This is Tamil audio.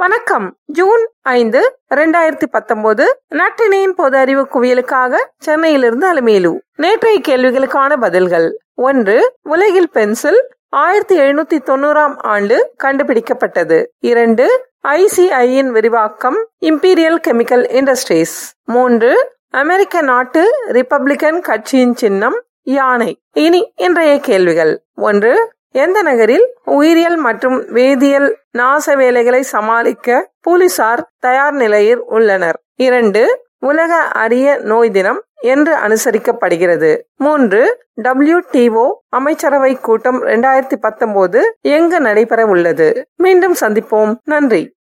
வணக்கம். ஜூன் ஐந்து இரண்டாயிரத்தி பத்தொன்பது நட்டினியின் பொது அறிவு குவியலுக்காக சென்னையிலிருந்து அலமேலு நேற்றைய கேள்விகளுக்கான பதில்கள். ஒன்று உலகில் பென்சில் ஆயிரத்தி எழுநூத்தி தொண்ணூறாம் ஆண்டு கண்டுபிடிக்கப்பட்டது. இரண்டு ஐசிஐயின் விரிவாக்கம் இம்பீரியல் கெமிக்கல் இண்டஸ்ட்ரீஸ். மூன்று அமெரிக்க நாட்டு ரிப்பப்ளிகன் கட்சியின் சின்னம் யானை. இனி இன்றைய கேள்விகள். ஒன்று எந்த நகரில் உயிரியல் மற்றும் வேதியியல் நாச வேலைகளை சமாளிக்க போலீசார் தயார் நிலையில் உள்ளனர்? இரண்டு உலக அரிய நோய் தினம் என்று அனுசரிக்கப்படுகிறது. மூன்று டபிள்யூ டிஓ அமைச்சரவை கூட்டம் இரண்டாயிரத்தி பத்தொன்பது எங்கு நடைபெற உள்ளது மீண்டும் சந்திப்போம். நன்றி.